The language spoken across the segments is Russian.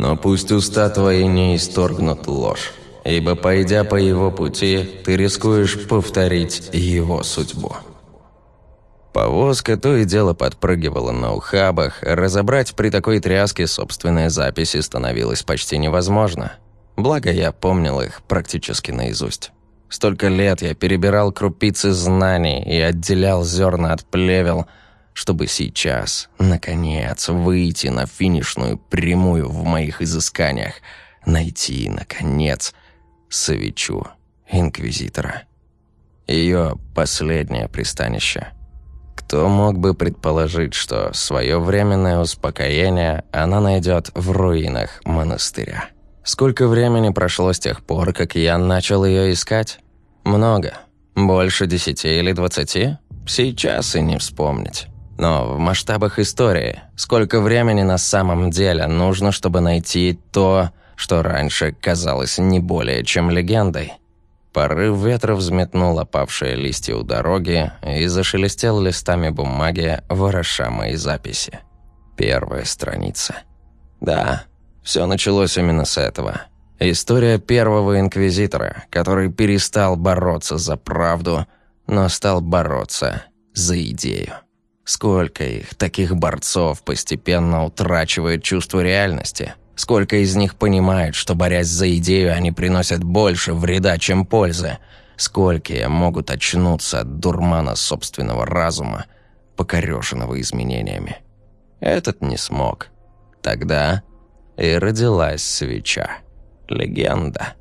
Но пусть уста твои не исторгнут ложь, ибо, пойдя по его пути, ты рискуешь повторить его судьбу». Повозка то и дело подпрыгивала на ухабах, разобрать при такой тряске собственные записи становилось почти невозможно. Благо, я помнил их практически наизусть. Столько лет я перебирал крупицы знаний и отделял зерна от плевел, чтобы сейчас, наконец, выйти на финишную прямую в моих изысканиях, найти, наконец, свечу Инквизитора. Ее последнее пристанище — кто мог бы предположить, что свое временное успокоение она найдет в руинах монастыря? Сколько времени прошло с тех пор, как я начал ее искать? Много. Больше десяти или двадцати? Сейчас и не вспомнить. Но в масштабах истории, сколько времени на самом деле нужно, чтобы найти то, что раньше казалось не более чем легендой? Порыв ветра взметнул опавшие листья у дороги и зашелестел листами бумаги, вороша мои записи. Первая страница. Да, все началось именно с этого. История первого инквизитора, который перестал бороться за правду, но стал бороться за идею. Сколько их, таких борцов, постепенно утрачивает чувство реальности – Сколько из них понимают, что, борясь за идею, они приносят больше вреда, чем пользы? Сколько могут очнуться от дурмана собственного разума, покореженного изменениями? Этот не смог. Тогда и родилась свеча. Легенда.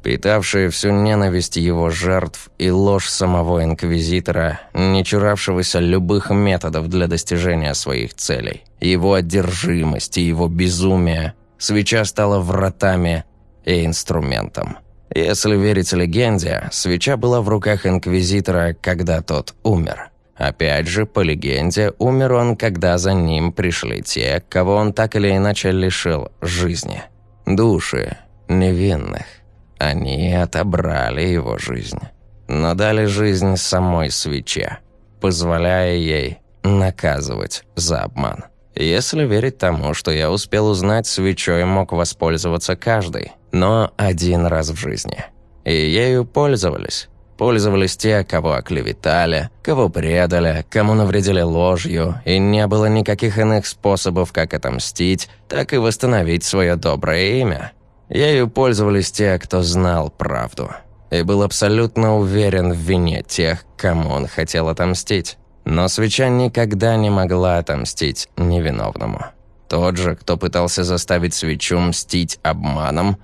Впитавшая всю ненависть его жертв и ложь самого Инквизитора, не чуравшегося любых методов для достижения своих целей. Его одержимость и его безумие свеча стала вратами и инструментом. Если верить легенде, свеча была в руках Инквизитора, когда тот умер. Опять же, по легенде, умер он, когда за ним пришли те, кого он так или иначе лишил жизни. Души невинных. Они отобрали его жизнь. Но дали жизнь самой свече, позволяя ей наказывать за обман. Если верить тому, что я успел узнать, свечой мог воспользоваться каждый, но один раз в жизни. И ею пользовались. Пользовались те, кого оклеветали, кого предали, кому навредили ложью, и не было никаких иных способов как отомстить, так и восстановить свое доброе имя. Ею пользовались те, кто знал правду, и был абсолютно уверен в вине тех, кому он хотел отомстить. Но свеча никогда не могла отомстить невиновному. Тот же, кто пытался заставить свечу мстить обманом,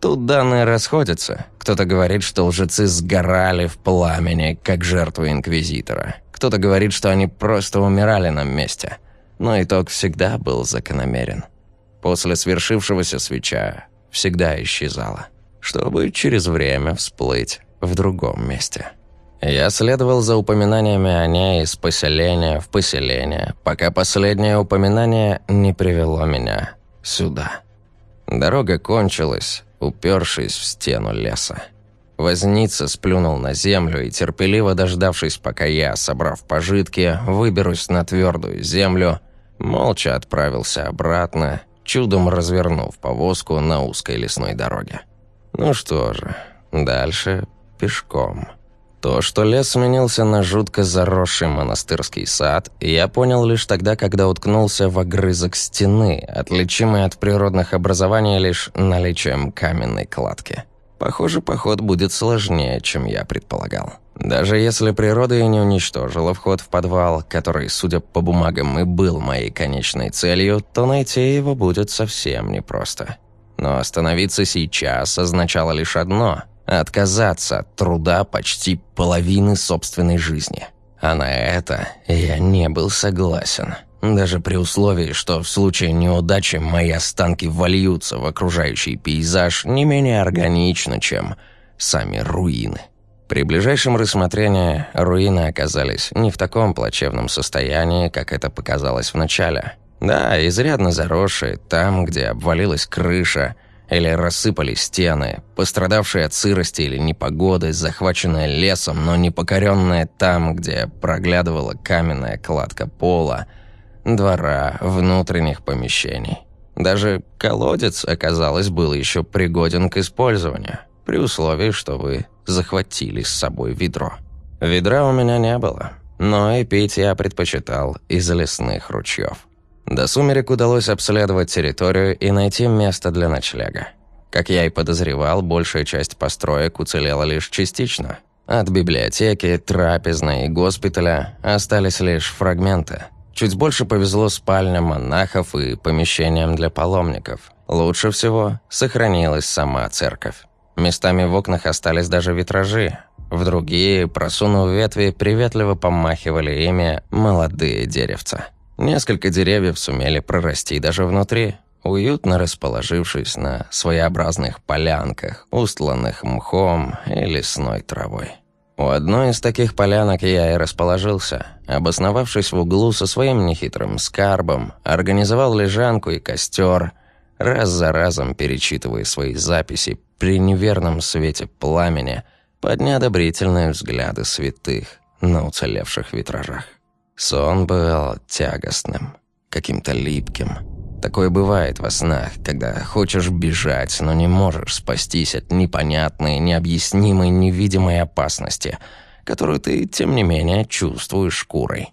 тут данные расходятся. Кто-то говорит, что лжецы сгорали в пламени, как жертвы Инквизитора. Кто-то говорит, что они просто умирали на месте. Но итог всегда был закономерен. После свершившегося свеча всегда исчезала, чтобы через время всплыть в другом месте. Я следовал за упоминаниями о ней из поселения в поселение, пока последнее упоминание не привело меня сюда. Дорога кончилась, упершись в стену леса. Возница сплюнул на землю и, терпеливо дождавшись, пока я, собрав пожитки, выберусь на твердую землю, молча отправился обратно, чудом развернув повозку на узкой лесной дороге. Ну что же, дальше пешком. То, что лес сменился на жутко заросший монастырский сад, я понял лишь тогда, когда уткнулся в огрызок стены, отличимый от природных образований лишь наличием каменной кладки. Похоже, поход будет сложнее, чем я предполагал. Даже если природа и не уничтожила вход в подвал, который, судя по бумагам, и был моей конечной целью, то найти его будет совсем непросто. Но остановиться сейчас означало лишь одно — Отказаться от труда почти половины собственной жизни. А на это я не был согласен. Даже при условии, что в случае неудачи мои останки вольются в окружающий пейзаж не менее органично, чем сами руины. При ближайшем рассмотрении руины оказались не в таком плачевном состоянии, как это показалось вначале. Да, изрядно заросшие, там, где обвалилась крыша, или рассыпались стены, пострадавшие от сырости или непогоды, захваченные лесом, но не покоренные там, где проглядывала каменная кладка пола, двора, внутренних помещений. Даже колодец, оказалось, был еще пригоден к использованию, при условии, что вы захватили с собой ведро. Ведра у меня не было, но и пить я предпочитал из лесных ручьев. До сумерек удалось обследовать территорию и найти место для ночлега. Как я и подозревал, большая часть построек уцелела лишь частично. От библиотеки, трапезной и госпиталя остались лишь фрагменты. Чуть больше повезло спальням монахов и помещениям для паломников. Лучше всего сохранилась сама церковь. Местами в окнах остались даже витражи. В другие, просунув ветви, приветливо помахивали ими молодые деревца. Несколько деревьев сумели прорасти даже внутри, уютно расположившись на своеобразных полянках, устланных мхом и лесной травой. У одной из таких полянок я и расположился, обосновавшись в углу со своим нехитрым скарбом, организовал лежанку и костер, раз за разом перечитывая свои записи при неверном свете пламени под неодобрительные взгляды святых на уцелевших витражах. Сон был тягостным, каким-то липким. Такое бывает во снах, когда хочешь бежать, но не можешь спастись от непонятной, необъяснимой, невидимой опасности, которую ты, тем не менее, чувствуешь шкурой.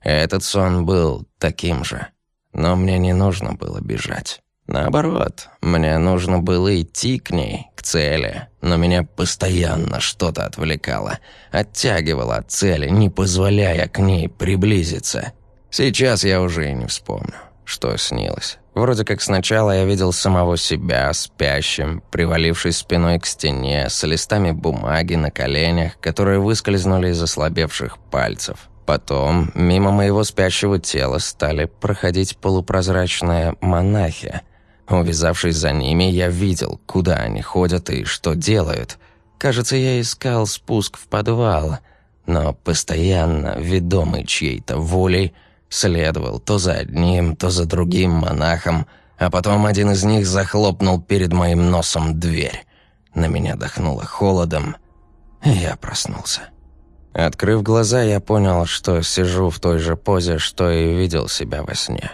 Этот сон был таким же, но мне не нужно было бежать. Наоборот, мне нужно было идти к ней, к цели, но меня постоянно что-то отвлекало, оттягивало от цели, не позволяя к ней приблизиться. Сейчас я уже и не вспомню, что снилось. Вроде как сначала я видел самого себя спящим, привалившись спиной к стене, с листами бумаги на коленях, которые выскользнули из ослабевших пальцев. Потом мимо моего спящего тела стали проходить полупрозрачные монахи – Увязавшись за ними, я видел, куда они ходят и что делают. Кажется, я искал спуск в подвал, но постоянно, ведомый чьей-то волей, следовал то за одним, то за другим монахом, а потом один из них захлопнул перед моим носом дверь. На меня дохнуло холодом, и я проснулся. Открыв глаза, я понял, что сижу в той же позе, что и видел себя во сне.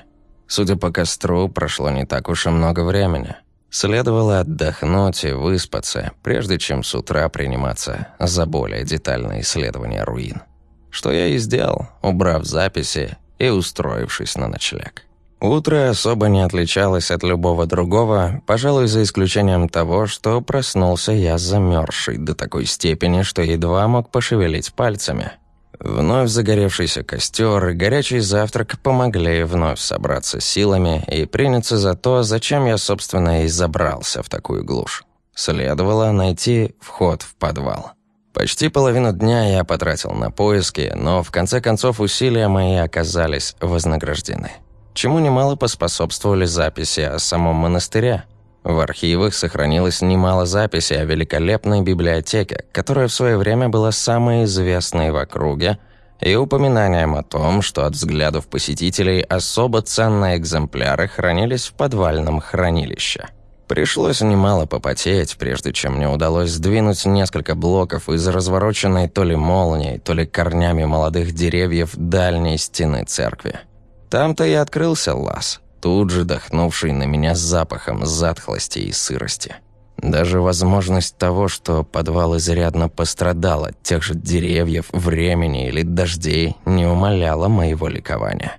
Судя по костру, прошло не так уж и много времени. Следовало отдохнуть и выспаться, прежде чем с утра приниматься за более детальное исследование руин. Что я и сделал, убрав записи и устроившись на ночлег. Утро особо не отличалось от любого другого, пожалуй, за исключением того, что проснулся я замерзший до такой степени, что едва мог пошевелить пальцами. Вновь загоревшийся костер и горячий завтрак помогли вновь собраться силами и приняться за то, зачем я, собственно, и забрался в такую глушь. Следовало найти вход в подвал. Почти половину дня я потратил на поиски, но в конце концов усилия мои оказались вознаграждены. Чему немало поспособствовали записи о самом монастыре. В архивах сохранилось немало записей о великолепной библиотеке, которая в свое время была самой известной в округе, и упоминанием о том, что от взглядов посетителей особо ценные экземпляры хранились в подвальном хранилище. Пришлось немало попотеть, прежде чем мне удалось сдвинуть несколько блоков из развороченной то ли молнией, то ли корнями молодых деревьев дальней стены церкви. Там-то и открылся лаз – тут же дохнувший на меня запахом затхлости и сырости. Даже возможность того, что подвал изрядно пострадал от тех же деревьев, времени или дождей, не умаляла моего ликования.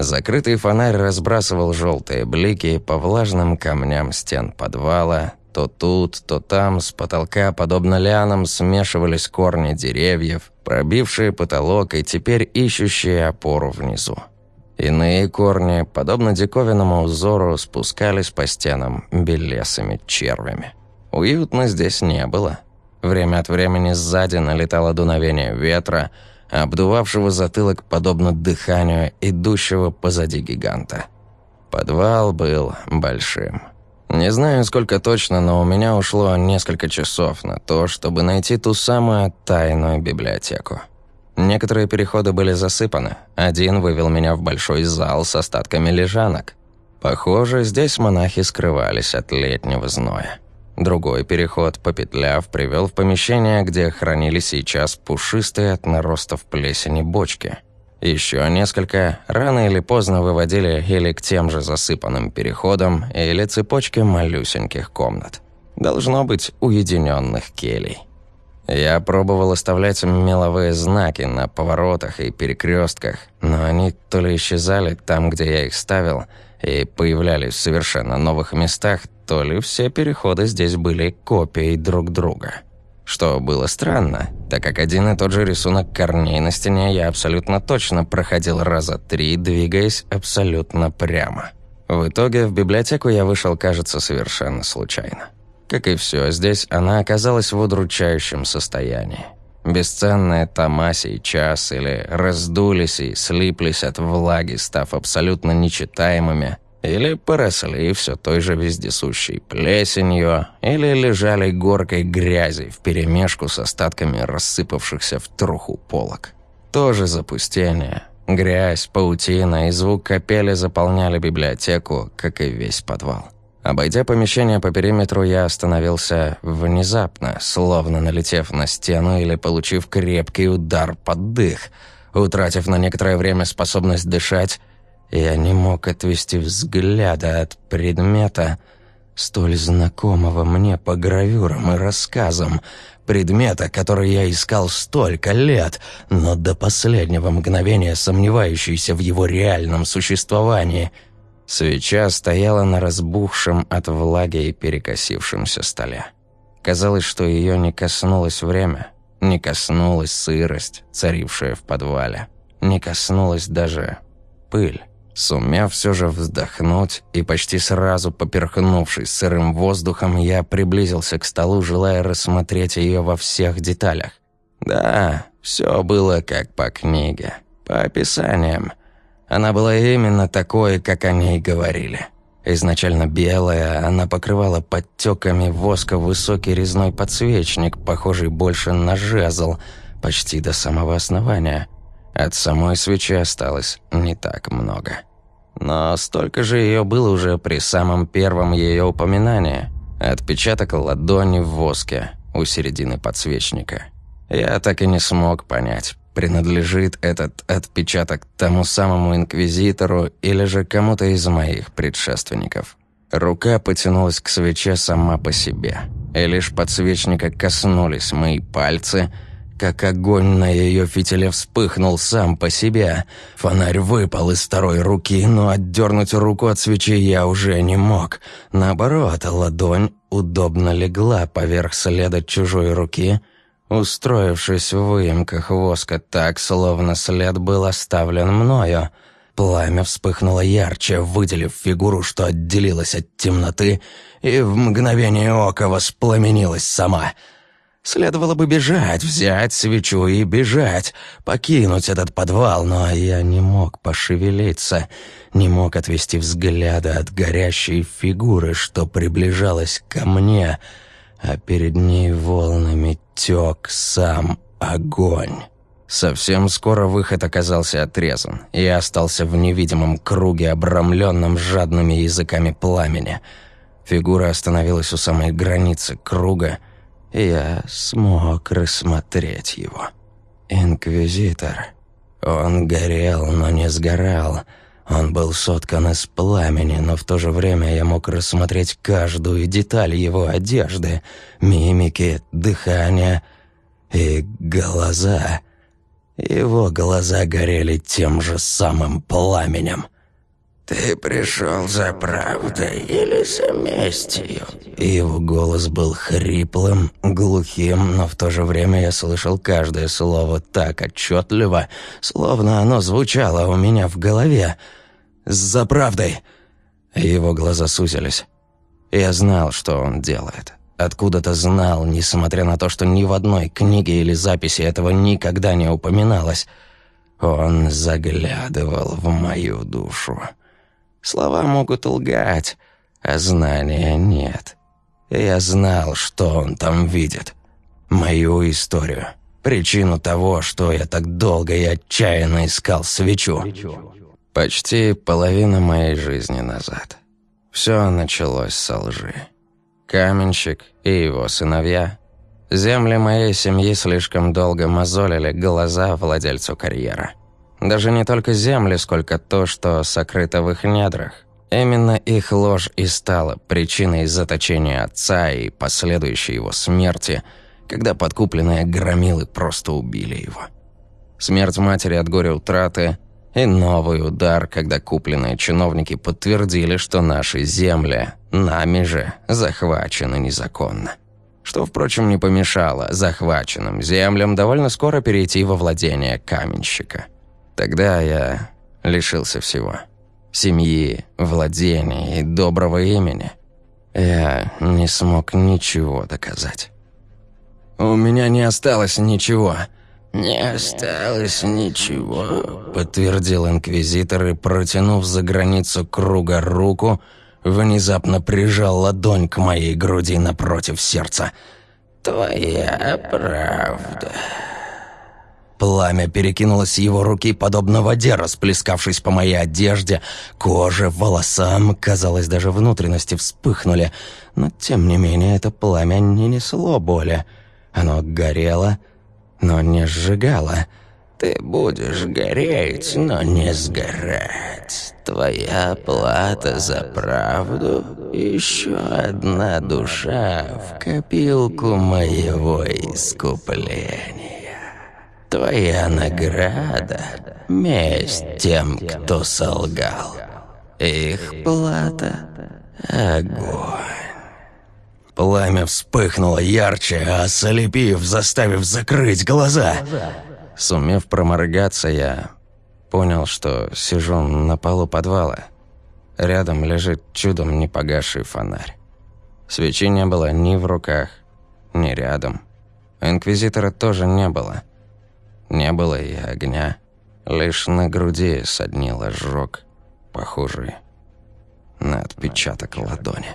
Закрытый фонарь разбрасывал желтые блики по влажным камням стен подвала. То тут, то там с потолка, подобно лианам, смешивались корни деревьев, пробившие потолок и теперь ищущие опору внизу. Иные корни, подобно диковинному узору, спускались по стенам белесыми червями. Уютно здесь не было. Время от времени сзади налетало дуновение ветра, обдувавшего затылок подобно дыханию идущего позади гиганта. Подвал был большим. Не знаю, сколько точно, но у меня ушло несколько часов на то, чтобы найти ту самую тайную библиотеку. Некоторые переходы были засыпаны. Один вывел меня в большой зал с остатками лежанок. Похоже, здесь монахи скрывались от летнего зноя. Другой переход, попетляв, привел в помещение, где хранили сейчас пушистые от наростов плесени бочки. Еще несколько рано или поздно выводили или к тем же засыпанным переходам, или цепочке малюсеньких комнат. Должно быть уединенных келей. Я пробовал оставлять меловые знаки на поворотах и перекрестках, но они то ли исчезали там, где я их ставил, и появлялись в совершенно новых местах, то ли все переходы здесь были копией друг друга. Что было странно, так как один и тот же рисунок корней на стене я абсолютно точно проходил раза три, двигаясь абсолютно прямо. В итоге в библиотеку я вышел, кажется, совершенно случайно. Как и все здесь, она оказалась в удручающем состоянии. Бесценные тома сейчас или раздулись и слиплись от влаги, став абсолютно нечитаемыми, или поросли все той же вездесущей плесенью, или лежали горкой грязи вперемешку с остатками рассыпавшихся в труху полок. Тоже запустение. Грязь, паутина и звук капели заполняли библиотеку, как и весь подвал. Обойдя помещение по периметру, я остановился внезапно, словно налетев на стену или получив крепкий удар под дых. Утратив на некоторое время способность дышать, я не мог отвести взгляда от предмета, столь знакомого мне по гравюрам и рассказам, предмета, который я искал столько лет, но до последнего мгновения сомневающийся в его реальном существовании — Свеча стояла на разбухшем от влаги и перекосившемся столе. Казалось, что ее не коснулось время, не коснулась сырость, царившая в подвале, не коснулась даже пыль. Сумев все же вздохнуть и почти сразу поперхнувшись сырым воздухом, я приблизился к столу, желая рассмотреть ее во всех деталях. Да, все было как по книге, по описаниям, она была именно такой, как о ней говорили. Изначально белая, она покрывала подтеками воска высокий резной подсвечник, похожий больше на жезл, почти до самого основания. От самой свечи осталось не так много. Но столько же ее было уже при самом первом ее упоминании. Отпечаток ладони в воске у середины подсвечника. Я так и не смог понять, принадлежит этот отпечаток тому самому инквизитору или же кому-то из моих предшественников. Рука потянулась к свече сама по себе, и лишь подсвечника коснулись мои пальцы, как огонь на ее фитиле вспыхнул сам по себе. Фонарь выпал из второй руки, но отдернуть руку от свечи я уже не мог. Наоборот, ладонь удобно легла поверх следа чужой руки — устроившись в выемках воска так, словно след был оставлен мною. Пламя вспыхнуло ярче, выделив фигуру, что отделилась от темноты, и в мгновение ока воспламенилась сама. Следовало бы бежать, взять свечу и бежать, покинуть этот подвал, но я не мог пошевелиться, не мог отвести взгляда от горящей фигуры, что приближалась ко мне — а перед ней волнами тек сам огонь. Совсем скоро выход оказался отрезан, и я остался в невидимом круге, обрамленном жадными языками пламени. Фигура остановилась у самой границы круга, я смог рассмотреть его. Инквизитор. Он горел, но не сгорал — он был соткан из пламени, но в то же время я мог рассмотреть каждую деталь его одежды, мимики, дыхания и глаза. Его глаза горели тем же самым пламенем. «Ты пришел за правдой или за местью?» Его голос был хриплым, глухим, но в то же время я слышал каждое слово так отчетливо, словно оно звучало у меня в голове — «За правдой!» Его глаза сузились. Я знал, что он делает. Откуда-то знал, несмотря на то, что ни в одной книге или записи этого никогда не упоминалось. Он заглядывал в мою душу. Слова могут лгать, а знания нет. Я знал, что он там видит. Мою историю. Причину того, что я так долго и отчаянно искал свечу. Почти половина моей жизни назад. Все началось со лжи. Каменщик и его сыновья. Земли моей семьи слишком долго мозолили глаза владельцу карьера. Даже не только земли, сколько то, что сокрыто в их недрах. Именно их ложь и стала причиной заточения отца и последующей его смерти, когда подкупленные громилы просто убили его. Смерть матери от горя утраты и новый удар, когда купленные чиновники подтвердили, что наши земли нами же захвачены незаконно. Что, впрочем, не помешало захваченным землям довольно скоро перейти во владение каменщика. Тогда я лишился всего. Семьи, владений и доброго имени. Я не смог ничего доказать. «У меня не осталось ничего», «Не осталось ничего», — подтвердил инквизитор и, протянув за границу круга руку, внезапно прижал ладонь к моей груди напротив сердца. «Твоя правда». Пламя перекинулось его руки, подобно воде, расплескавшись по моей одежде, коже, волосам, казалось, даже внутренности вспыхнули. Но, тем не менее, это пламя не несло боли. Оно горело, но не сжигало. Ты будешь гореть, но не сгорать. Твоя плата за правду — еще одна душа в копилку моего искупления. Твоя награда — месть тем, кто солгал. Их плата — огонь. Пламя вспыхнуло ярче, ослепив, заставив закрыть глаза. Сумев проморгаться, я понял, что сижу на полу подвала. Рядом лежит чудом не погасший фонарь. Свечи не было ни в руках, ни рядом. Инквизитора тоже не было. Не было и огня. Лишь на груди соднил ожог, похожий на отпечаток ладони.